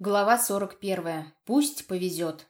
Глава 41. Пусть повезет.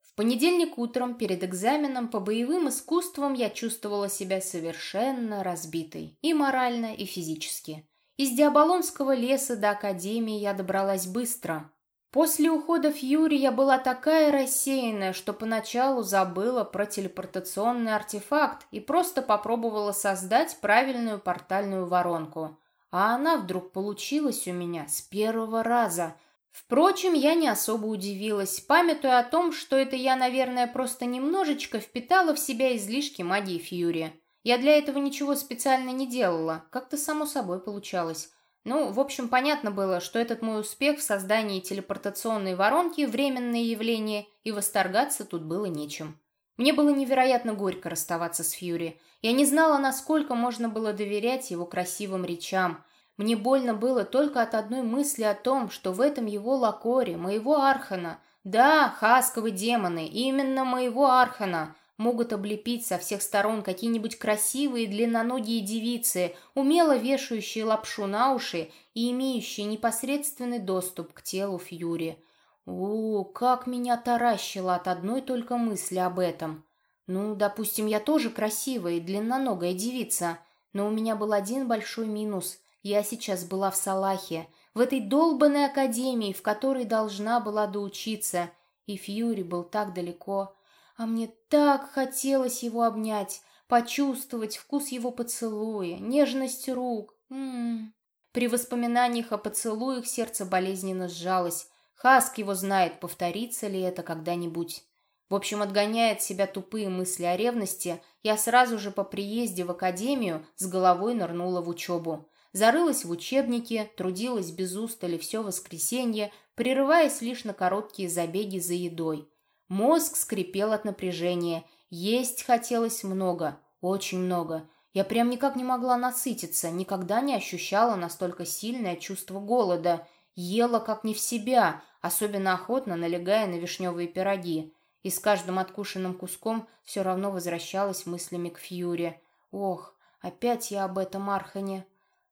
В понедельник утром перед экзаменом по боевым искусствам я чувствовала себя совершенно разбитой. И морально, и физически. Из Диаболонского леса до Академии я добралась быстро. После ухода Фьюри я была такая рассеянная, что поначалу забыла про телепортационный артефакт и просто попробовала создать правильную портальную воронку. А она вдруг получилась у меня с первого раза – Впрочем, я не особо удивилась, памятуя о том, что это я, наверное, просто немножечко впитала в себя излишки магии Фьюри. Я для этого ничего специально не делала, как-то само собой получалось. Ну, в общем, понятно было, что этот мой успех в создании телепортационной воронки – временное явление, и восторгаться тут было нечем. Мне было невероятно горько расставаться с Фьюри. Я не знала, насколько можно было доверять его красивым речам – мне больно было только от одной мысли о том, что в этом его лакоре, моего Архана, да, хасковы демоны, именно моего Архана, могут облепить со всех сторон какие-нибудь красивые длинноногие девицы, умело вешающие лапшу на уши и имеющие непосредственный доступ к телу Фьюри. О, как меня таращило от одной только мысли об этом. Ну, допустим, я тоже красивая и длинноногая девица, но у меня был один большой минус – я сейчас была в Салахе, в этой долбанной академии, в которой должна была доучиться, и Фьюри был так далеко. А мне так хотелось его обнять, почувствовать вкус его поцелуя, нежность рук. М -м -м. При воспоминаниях о поцелуях сердце болезненно сжалось. Хаск его знает, повторится ли это когда-нибудь. В общем, отгоняя от себя тупые мысли о ревности, я сразу же по приезде в академию с головой нырнула в учебу. Зарылась в учебнике, трудилась без устали все воскресенье, прерываясь лишь на короткие забеги за едой. Мозг скрипел от напряжения. Есть хотелось много, очень много. Я прям никак не могла насытиться, никогда не ощущала настолько сильное чувство голода. Ела как не в себя, особенно охотно налегая на вишневые пироги. И с каждым откушенным куском все равно возвращалась мыслями к Фьюре. Ох, опять я об этом Архане.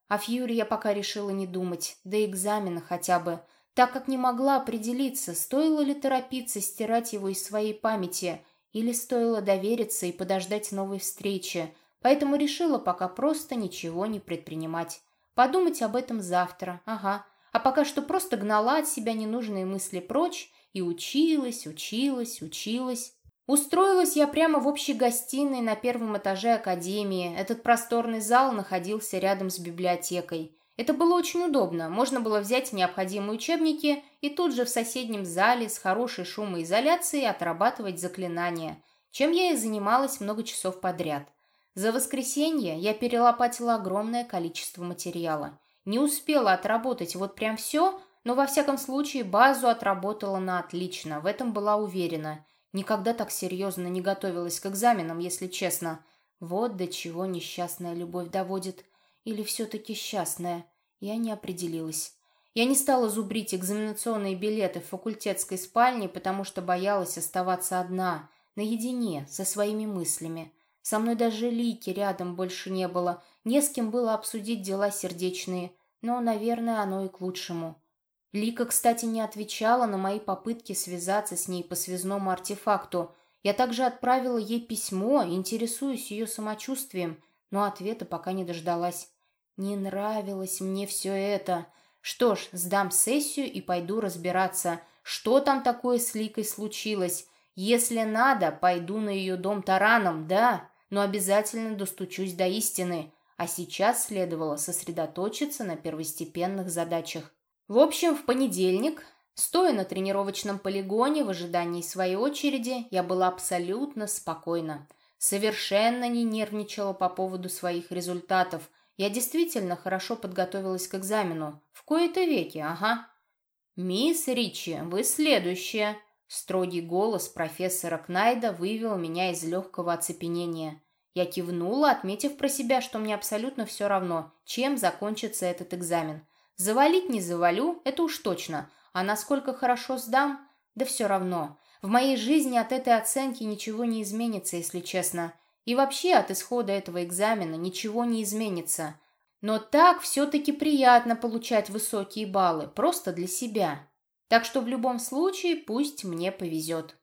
О Фьюри я пока решила не думать, до экзамена хотя бы, так как не могла определиться, стоило ли торопиться стирать его из своей памяти, или стоило довериться и подождать новой встречи, поэтому решила пока просто ничего не предпринимать. Подумать об этом завтра, ага. А пока что просто гнала от себя ненужные мысли прочь и училась, училась, училась. Устроилась я прямо в общей гостиной на первом этаже академии. Этот просторный зал находился рядом с библиотекой. Это было очень удобно. Можно было взять необходимые учебники и тут же в соседнем зале с хорошей шумоизоляцией отрабатывать заклинания, чем я и занималась много часов подряд. За воскресенье я перелопатила огромное количество материала. Не успела отработать вот прям все, но во всяком случае базу отработала на отлично, в этом была уверена – Никогда так серьезно не готовилась к экзаменам, если честно. Вот до чего несчастная любовь доводит. Или все-таки счастная. Я не определилась. Я не стала зубрить экзаменационные билеты в факультетской спальне, потому что боялась оставаться одна, наедине, со своими мыслями. Со мной даже Лики рядом больше не было, не с кем было обсудить дела сердечные, но, наверное, оно и к лучшему. Лика, кстати, не отвечала на мои попытки связаться с ней по связному артефакту. Я также отправила ей письмо, интересуясь ее самочувствием, но ответа пока не дождалась. Не нравилось мне все это. Что ж, сдам сессию и пойду разбираться, что там такое с Ликой случилось. Если надо, пойду на ее дом тараном, да, но обязательно достучусь до истины. А сейчас следовало сосредоточиться на первостепенных задачах. В общем, в понедельник, стоя на тренировочном полигоне в ожидании своей очереди, я была абсолютно спокойна. Совершенно не нервничала по поводу своих результатов. Я действительно хорошо подготовилась к экзамену. В кои-то веки, ага. «Мисс Ричи, вы следующая!» Строгий голос профессора Кнайда вывел меня из легкого оцепенения. Я кивнула, отметив про себя, что мне абсолютно все равно, чем закончится этот экзамен – Завалить не завалю, это уж точно. А насколько хорошо сдам? Да все равно. В моей жизни от этой оценки ничего не изменится, если честно. И вообще от исхода этого экзамена ничего не изменится. Но так все-таки приятно получать высокие баллы, просто для себя. Так что в любом случае пусть мне повезет.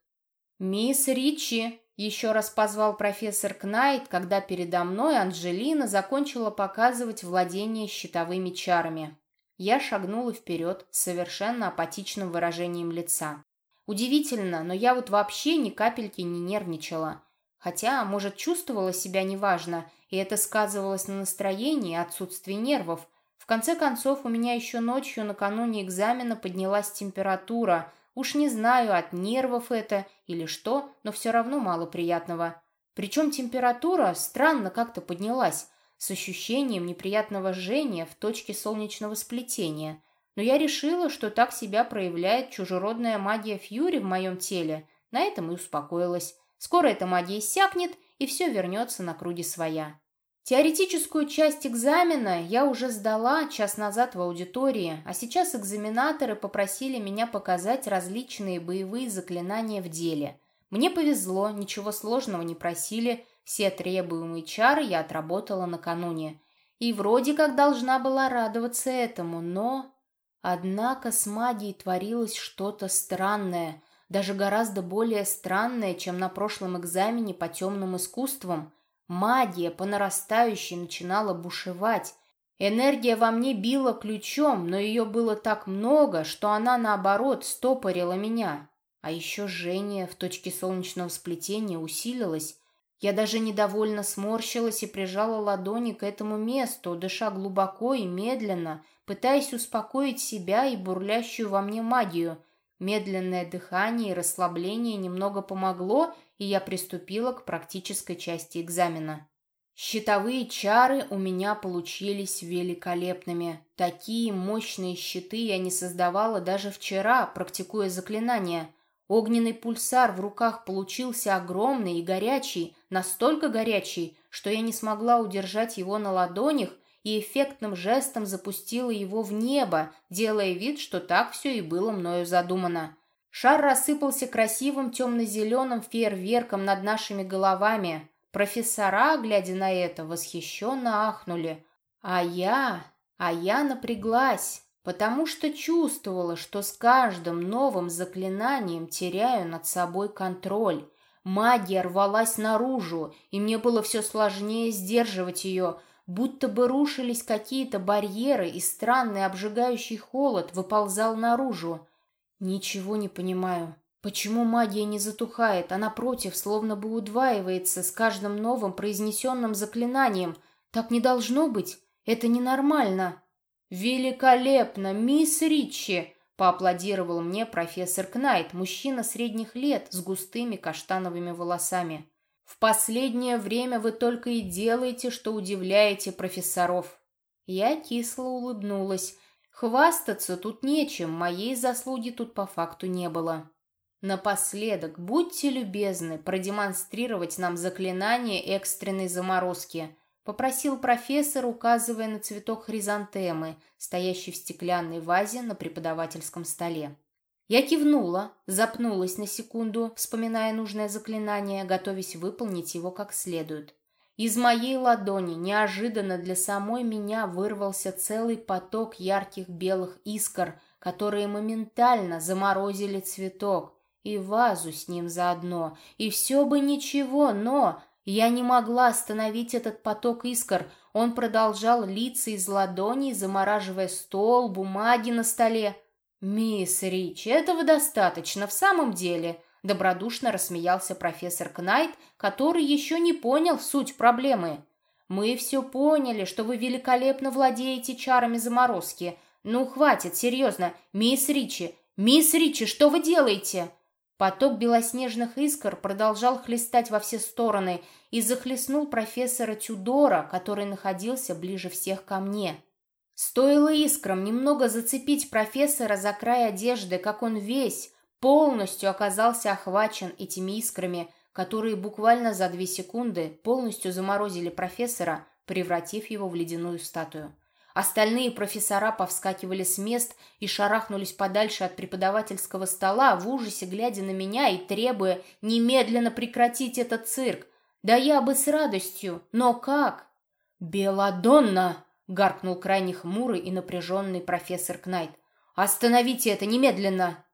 «Мисс Ричи!» — еще раз позвал профессор Кнайт, когда передо мной Анджелина закончила показывать владение щитовыми чарами. Я шагнула вперед с совершенно апатичным выражением лица. Удивительно, но я вот вообще ни капельки не нервничала. Хотя, может, чувствовала себя неважно, и это сказывалось на настроении и отсутствии нервов. В конце концов, у меня еще ночью накануне экзамена поднялась температура. Уж не знаю, от нервов это или что, но все равно мало приятного. Причем температура странно как-то поднялась, с ощущением неприятного жжения в точке солнечного сплетения. Но я решила, что так себя проявляет чужеродная магия Фьюри в моем теле. На этом и успокоилась. Скоро эта магия иссякнет, и все вернется на круги своя. Теоретическую часть экзамена я уже сдала час назад в аудитории, а сейчас экзаменаторы попросили меня показать различные боевые заклинания в деле. Мне повезло, ничего сложного не просили, все требуемые чары я отработала накануне. И вроде как должна была радоваться этому, но... Однако с магией творилось что-то странное – даже гораздо более странное, чем на прошлом экзамене по темным искусствам. Магия по нарастающей начинала бушевать. Энергия во мне била ключом, но ее было так много, что она, наоборот, стопорила меня. А еще жжение в точке солнечного сплетения усилилось. Я даже недовольно сморщилась и прижала ладони к этому месту, дыша глубоко и медленно, пытаясь успокоить себя и бурлящую во мне магию – Медленное дыхание и расслабление немного помогло, и я приступила к практической части экзамена. Щитовые чары у меня получились великолепными. Такие мощные щиты я не создавала даже вчера, практикуя заклинания. Огненный пульсар в руках получился огромный и горячий, настолько горячий, что я не смогла удержать его на ладонях и эффектным жестом запустила его в небо, делая вид, что так все и было мною задумано. Шар рассыпался красивым темно-зеленым фейерверком над нашими головами. Профессора, глядя на это, восхищенно ахнули. А я... а я напряглась, потому что чувствовала, что с каждым новым заклинанием теряю над собой контроль. Магия рвалась наружу, и мне было все сложнее сдерживать ее — будто бы рушились какие-то барьеры, и странный обжигающий холод выползал наружу. Ничего не понимаю. Почему магия не затухает, а напротив, словно бы удваивается с каждым новым произнесенным заклинанием? Так не должно быть. Это ненормально. «Великолепно, мисс Ричи!» — поаплодировал мне профессор Кнайт, мужчина средних лет с густыми каштановыми волосами. В последнее время вы только и делаете, что удивляете профессоров. Я кисло улыбнулась. Хвастаться тут нечем, моей заслуги тут по факту не было. Напоследок, будьте любезны продемонстрировать нам заклинание экстренной заморозки, попросил профессор, указывая на цветок хризантемы, стоящий в стеклянной вазе на преподавательском столе. Я кивнула, запнулась на секунду, вспоминая нужное заклинание, готовясь выполнить его как следует. Из моей ладони неожиданно для самой меня вырвался целый поток ярких белых искр, которые моментально заморозили цветок и вазу с ним заодно. И все бы ничего, но я не могла остановить этот поток искр. Он продолжал литься из ладоней, замораживая стол, бумаги на столе. «Мисс Рич, этого достаточно в самом деле», — добродушно рассмеялся профессор Кнайт, который еще не понял суть проблемы. «Мы все поняли, что вы великолепно владеете чарами заморозки. Ну, хватит, серьезно. Мисс Ричи, мисс Ричи, что вы делаете?» Поток белоснежных искр продолжал хлестать во все стороны и захлестнул профессора Тюдора, который находился ближе всех ко мне. Стоило искрам немного зацепить профессора за край одежды, как он весь полностью оказался охвачен этими искрами, которые буквально за две секунды полностью заморозили профессора, превратив его в ледяную статую. Остальные профессора повскакивали с мест и шарахнулись подальше от преподавательского стола, в ужасе глядя на меня и требуя немедленно прекратить этот цирк. Да я бы с радостью, но как? «Беладонна!» — гаркнул крайне хмурый и напряженный профессор Кнайт. «Остановите это немедленно!»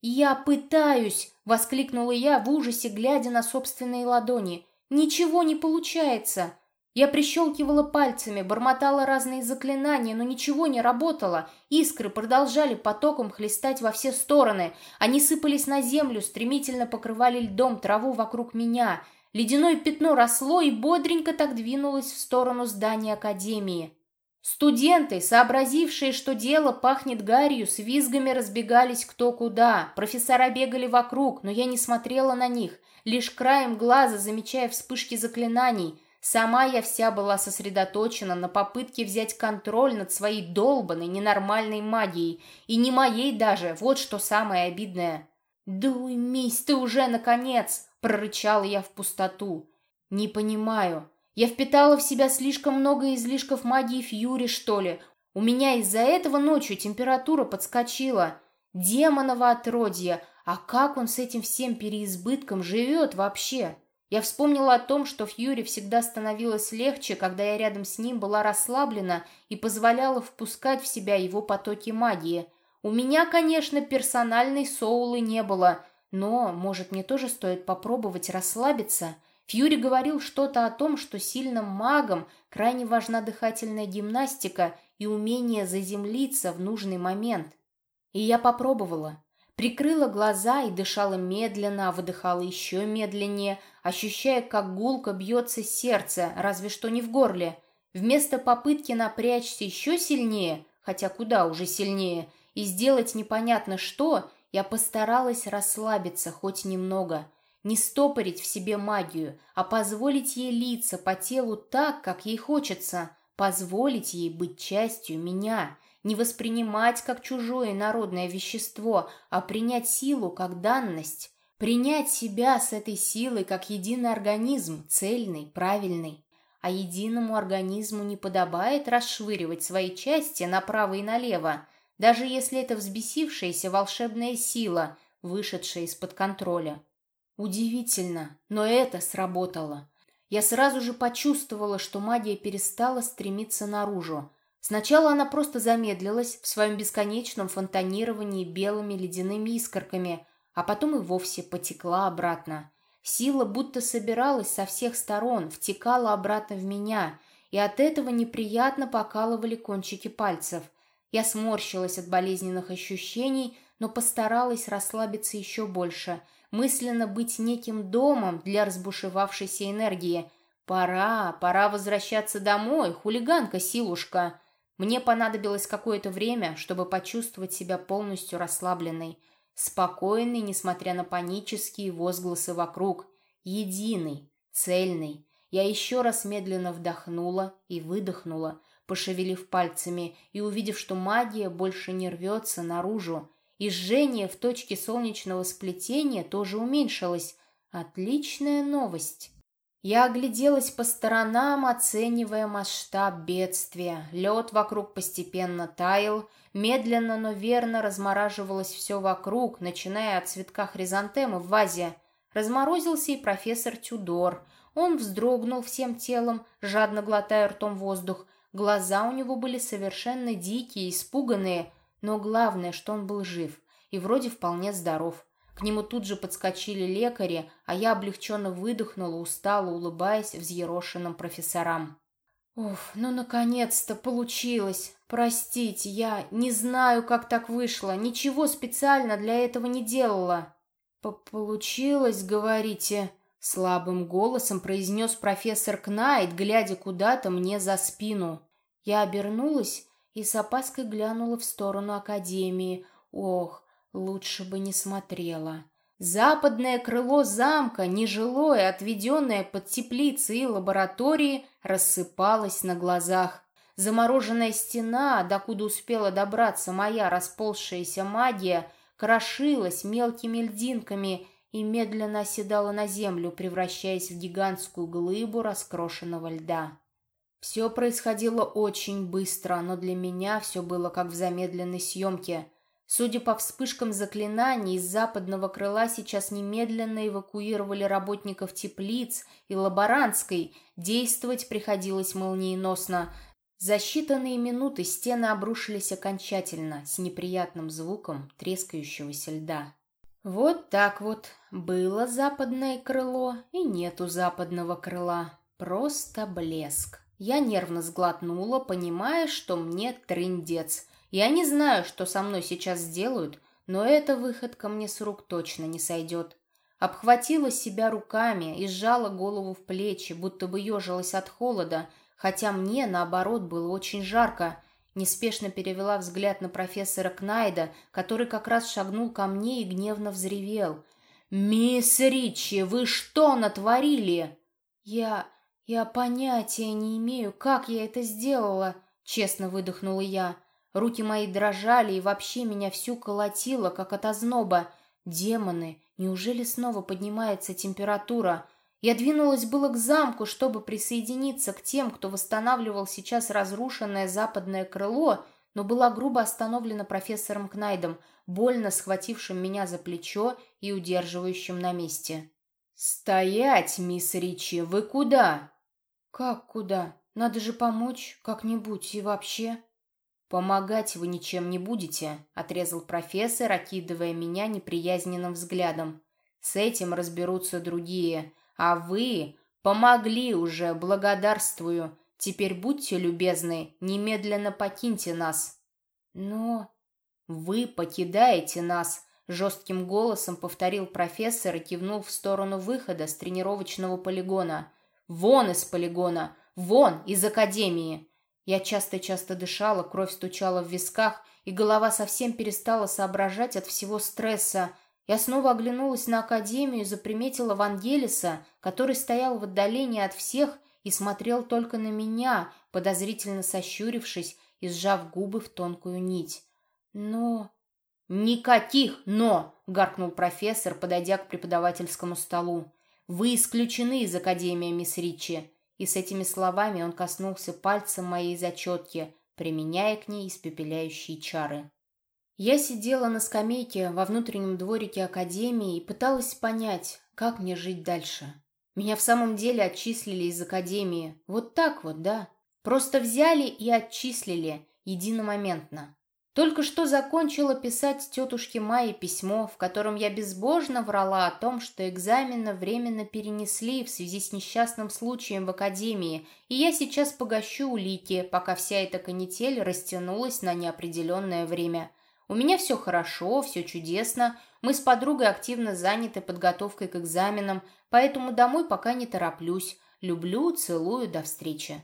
«Я пытаюсь!» — воскликнула я в ужасе, глядя на собственные ладони. «Ничего не получается!» Я прищелкивала пальцами, бормотала разные заклинания, но ничего не работало. Искры продолжали потоком хлестать во все стороны. Они сыпались на землю, стремительно покрывали льдом траву вокруг меня. Ледяное пятно росло и бодренько так двинулось в сторону здания Академии. Студенты, сообразившие, что дело пахнет гарью, с визгами разбегались кто куда. Профессора бегали вокруг, но я не смотрела на них, лишь краем глаза замечая вспышки заклинаний. Сама я вся была сосредоточена на попытке взять контроль над своей долбанной, ненормальной магией. И не моей даже, вот что самое обидное. «Дуй, мись, ты уже, наконец!» прорычала я в пустоту. Не понимаю. Я впитала в себя слишком много излишков магии Фьюри, что ли? У меня из-за этого ночью температура подскочила. Демоново отродье. А как он с этим всем переизбытком живет вообще? Я вспомнила о том, что Фьюри всегда становилось легче, когда я рядом с ним была расслаблена и позволяла впускать в себя его потоки магии. У меня, конечно, персональной соулы не было, но, может, мне тоже стоит попробовать расслабиться? Фьюри говорил что-то о том, что сильным магам крайне важна дыхательная гимнастика и умение заземлиться в нужный момент. И я попробовала. Прикрыла глаза и дышала медленно, а выдыхала еще медленнее, ощущая, как гулко бьется сердце, разве что не в горле. Вместо попытки напрячься еще сильнее, хотя куда уже сильнее, и сделать непонятно что, я постаралась расслабиться хоть немного, не стопорить в себе магию, а позволить ей литься по телу так, как ей хочется, позволить ей быть частью меня, не воспринимать как чужое народное вещество, а принять силу как данность, принять себя с этой силой как единый организм, цельный, правильный. А единому организму не подобает расшвыривать свои части направо и налево, даже если это взбесившаяся волшебная сила, вышедшая из-под контроля. Удивительно, но это сработало. Я сразу же почувствовала, что магия перестала стремиться наружу. Сначала она просто замедлилась в своем бесконечном фонтанировании белыми ледяными искорками, а потом и вовсе потекла обратно. Сила будто собиралась со всех сторон, втекала обратно в меня, и от этого неприятно покалывали кончики пальцев – я сморщилась от болезненных ощущений, но постаралась расслабиться еще больше, мысленно быть неким домом для разбушевавшейся энергии. Пора, пора возвращаться домой, хулиганка-силушка. Мне понадобилось какое-то время, чтобы почувствовать себя полностью расслабленной, спокойной, несмотря на панические возгласы вокруг, единый, цельный. Я еще раз медленно вдохнула и выдохнула, пошевелив пальцами и увидев, что магия больше не рвется наружу, и жжение в точке солнечного сплетения тоже уменьшилось. Отличная новость. Я огляделась по сторонам, оценивая масштаб бедствия. Лед вокруг постепенно таял, медленно, но верно размораживалось все вокруг, начиная от цветка хризантемы в вазе. Разморозился и профессор Тюдор. Он вздрогнул всем телом, жадно глотая ртом воздух, Глаза у него были совершенно дикие, испуганные, но главное, что он был жив и вроде вполне здоров. К нему тут же подскочили лекари, а я облегченно выдохнула, устало улыбаясь взъерошенным профессорам. «Уф, ну наконец-то получилось! Простите, я не знаю, как так вышло, ничего специально для этого не делала». «Получилось, говорите?» Слабым голосом произнес профессор Кнайт, глядя куда-то мне за спину. Я обернулась и с опаской глянула в сторону академии. Ох, лучше бы не смотрела. Западное крыло замка, нежилое, отведенное под теплицы и лаборатории, рассыпалось на глазах. Замороженная стена, докуда успела добраться моя расползшаяся магия, крошилась мелкими льдинками и медленно оседала на землю, превращаясь в гигантскую глыбу раскрошенного льда. Все происходило очень быстро, но для меня все было как в замедленной съемке. Судя по вспышкам заклинаний, из западного крыла сейчас немедленно эвакуировали работников теплиц и лаборантской. Действовать приходилось молниеносно. За считанные минуты стены обрушились окончательно, с неприятным звуком трескающегося льда. Вот так вот. Было западное крыло и нету западного крыла. Просто блеск. Я нервно сглотнула, понимая, что мне трындец. Я не знаю, что со мной сейчас сделают, но эта выходка мне с рук точно не сойдет. Обхватила себя руками и сжала голову в плечи, будто бы ежилась от холода, хотя мне, наоборот, было очень жарко. Неспешно перевела взгляд на профессора Кнайда, который как раз шагнул ко мне и гневно взревел. «Мисс Ричи, вы что натворили?» «Я... я понятия не имею, как я это сделала», — честно выдохнула я. Руки мои дрожали и вообще меня всю колотило, как от озноба. Демоны, неужели снова поднимается температура? Я двинулась было к замку, чтобы присоединиться к тем, кто восстанавливал сейчас разрушенное западное крыло, но была грубо остановлена профессором Кнайдом, больно схватившим меня за плечо и удерживающим на месте. «Стоять, мисс Ричи, вы куда?» «Как куда? Надо же помочь как-нибудь и вообще...» «Помогать вы ничем не будете», — отрезал профессор, окидывая меня неприязненным взглядом. «С этим разберутся другие, а вы помогли уже, благодарствую. Теперь будьте любезны, немедленно покиньте нас». «Но...» «Вы покидаете нас», — жестким голосом повторил профессор и кивнул в сторону выхода с тренировочного полигона. «Вон из полигона! Вон из академии!» Я часто-часто дышала, кровь стучала в висках, и голова совсем перестала соображать от всего стресса. Я снова оглянулась на академию и заприметила Вангелиса, который стоял в отдалении от всех и смотрел только на меня, подозрительно сощурившись и сжав губы в тонкую нить. Но... «Никаких «но!» — гаркнул профессор, подойдя к преподавательскому столу. «Вы исключены из Академии, мисс Ричи и с этими словами он коснулся пальцем моей зачетки, применяя к ней испепеляющие чары. Я сидела на скамейке во внутреннем дворике академии и пыталась понять, как мне жить дальше. Меня в самом деле отчислили из академии. Вот так вот, да. Просто взяли и отчислили единомоментно. Только что закончила писать тетушке Майе письмо, в котором я безбожно врала о том, что экзамены временно перенесли в связи с несчастным случаем в академии, и я сейчас погощу улики, пока вся эта канитель растянулась на неопределенное время. У меня все хорошо, все чудесно, мы с подругой активно заняты подготовкой к экзаменам, поэтому домой пока не тороплюсь. Люблю, целую, до встречи.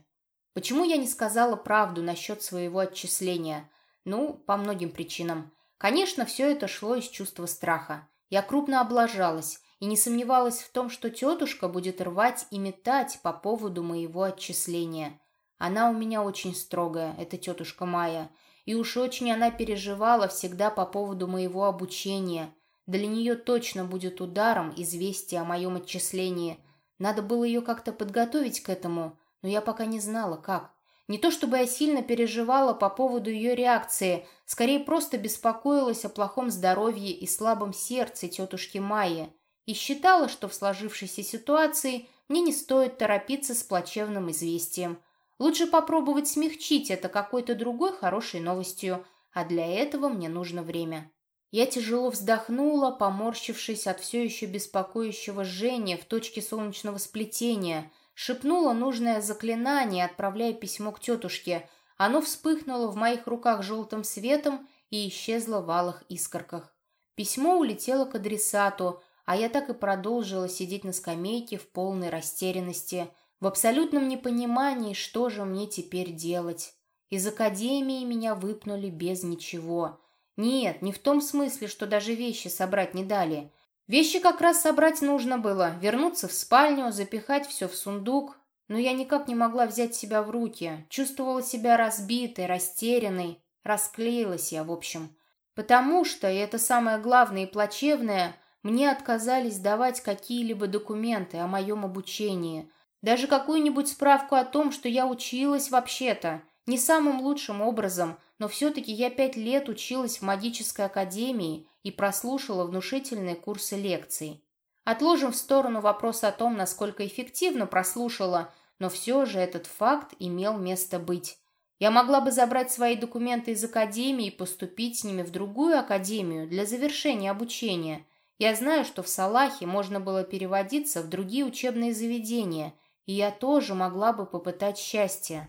Почему я не сказала правду насчет своего отчисления? Ну, по многим причинам. Конечно, все это шло из чувства страха. Я крупно облажалась и не сомневалась в том, что тетушка будет рвать и метать по поводу моего отчисления. Она у меня очень строгая, эта тетушка Майя, и уж очень она переживала всегда по поводу моего обучения. Для нее точно будет ударом известие о моем отчислении. Надо было ее как-то подготовить к этому, но я пока не знала, как. Не то чтобы я сильно переживала по поводу ее реакции, скорее просто беспокоилась о плохом здоровье и слабом сердце тетушки Майи и считала, что в сложившейся ситуации мне не стоит торопиться с плачевным известием. Лучше попробовать смягчить это какой-то другой хорошей новостью, а для этого мне нужно время. Я тяжело вздохнула, поморщившись от все еще беспокоящего жжения в точке солнечного сплетения – Шепнула нужное заклинание, отправляя письмо к тетушке. Оно вспыхнуло в моих руках желтым светом и исчезло в алых искорках. Письмо улетело к адресату, а я так и продолжила сидеть на скамейке в полной растерянности, в абсолютном непонимании, что же мне теперь делать. Из академии меня выпнули без ничего. Нет, не в том смысле, что даже вещи собрать не дали. Вещи как раз собрать нужно было, вернуться в спальню, запихать все в сундук. Но я никак не могла взять себя в руки, чувствовала себя разбитой, растерянной. Расклеилась я, в общем. Потому что, и это самое главное и плачевное, мне отказались давать какие-либо документы о моем обучении. Даже какую-нибудь справку о том, что я училась вообще-то. Не самым лучшим образом, но все-таки я пять лет училась в магической академии и прослушала внушительные курсы лекций. Отложим в сторону вопрос о том, насколько эффективно прослушала, но все же этот факт имел место быть. Я могла бы забрать свои документы из академии и поступить с ними в другую академию для завершения обучения. Я знаю, что в Салахе можно было переводиться в другие учебные заведения, и я тоже могла бы попытать счастье.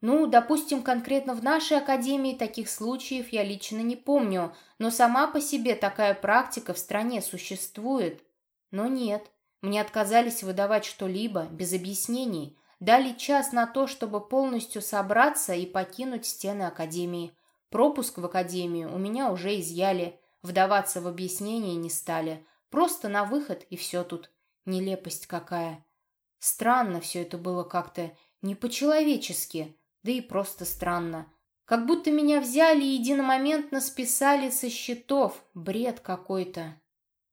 Ну, допустим, конкретно в нашей академии таких случаев я лично не помню, но сама по себе такая практика в стране существует. Но нет, мне отказались выдавать что-либо без объяснений, дали час на то, чтобы полностью собраться и покинуть стены академии. Пропуск в академию у меня уже изъяли, вдаваться в объяснения не стали, просто на выход и все тут. Нелепость какая. Странно все это было как-то, не по-человечески, да и просто странно. Как будто меня взяли и единомоментно списали со счетов. Бред какой-то.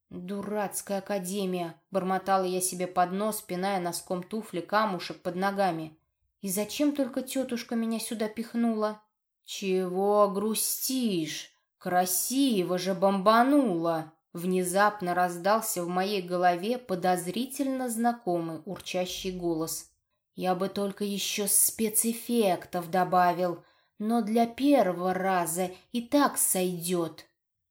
«Дурацкая академия!» — бормотала я себе под нос, пиная носком туфли камушек под ногами. «И зачем только тетушка меня сюда пихнула?» «Чего грустишь? Красиво же бомбанула!» Внезапно раздался в моей голове подозрительно знакомый урчащий голос. «Я бы только еще спецэффектов добавил, но для первого раза и так сойдет».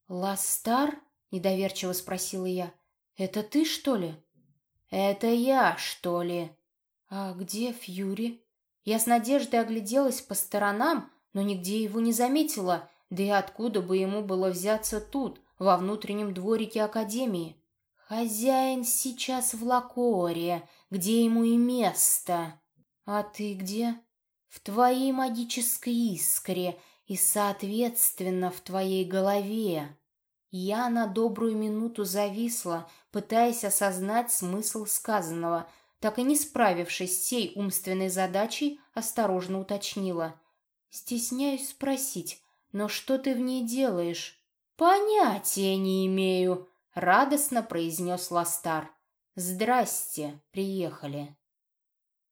«Ластар?» Недоверчиво спросила я. «Это ты, что ли?» «Это я, что ли?» «А где Фьюри?» Я с надеждой огляделась по сторонам, но нигде его не заметила, да и откуда бы ему было взяться тут, во внутреннем дворике Академии. «Хозяин сейчас в Лакоре, где ему и место». «А ты где?» «В твоей магической искре и, соответственно, в твоей голове». Я на добрую минуту зависла, пытаясь осознать смысл сказанного, так и не справившись с сей умственной задачей, осторожно уточнила. «Стесняюсь спросить, но что ты в ней делаешь?» «Понятия не имею», — радостно произнес Ластар. «Здрасте, приехали».